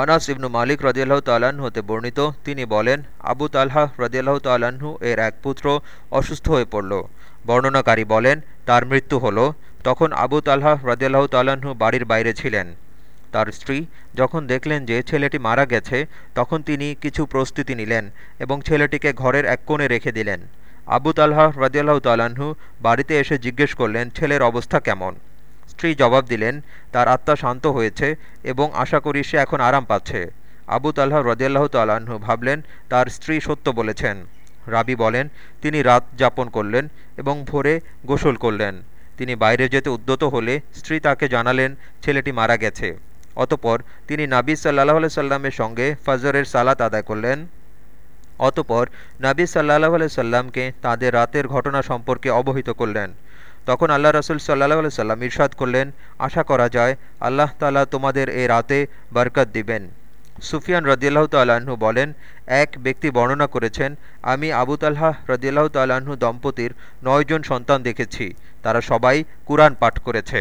আনাস ইবনু মালিক রদিয়াল্লাহ তাল্লাহ্ন হতে বর্ণিত, তিনি বলেন, আবু তালহা রদিয়াল্লাহ তাল্লাহ্ন এর এক পুত্র অসুস্থ হয়ে পড়ল। বর্ণনাকারী বলেন, তার মৃত্যু হল তখন আবু তালহা রদিয়াল্লাহ তাল্লাহ্ন বাড়ির বাইরে ছিলেন। তার স্ত্রী যখন দেখলেন যে ছেলেটি মারা গেছে, তখন তিনি কিছু প্রস্তুতি নিলেন এবং ছেলেটিকে ঘরের এক কোণে রেখে দিলেন। আবু তালহা রদিয়াল্লাহ তাল্লাহ্ন বাড়িতে এসে জিজ্ঞেস করলেন, ছেলের অবস্থা কেমন? স্ত্রী জবাব দিলেন, তার আত্মা শান্ত হয়েছে এবং আশা করি সে এখন আরাম পাচ্ছে। আবু তাল্লাহ রদিয়াল্লাহ তাল্লাহ্ন ভাবলেন, তার স্ত্রী সত্য বলেছেন। রাবি বলেন, তিনি রাত যাপন করলেন এবং ভোরে গোসল করলেন। তিনি বাইরে যেতে উদ্যত হলে স্ত্রী তাকে জানালেন, ছেলেটি মারা গেছে। অতপর তিনি নাবি সাল্লাহ সাল্লামের সঙ্গে ফজরের সালাত আদায় করলেন। অতপর নাবি সাল্লাহ সাল্লামকে তাদের রাতের ঘটনা সম্পর্কে অবহিত করলেন। তখন আল্লাহ রসুল সাল্লাহ সাল্লাম ইরশাদ করলেন, আশা করা যায় আল্লাহ তালা তোমাদের এ রাতে বরকত দিবেন। সুফিয়ান রদিয়াল্লাহ তাল্লাহ্ন বলেন, এক ব্যক্তি বর্ণনা করেছেন, আমি আবু তাল্লাহ রদিয়াল্লাহ তাল্লাহ্ন দম্পতির নয়জন সন্তান দেখেছি, তারা সবাই কুরআন পাঠ করেছে।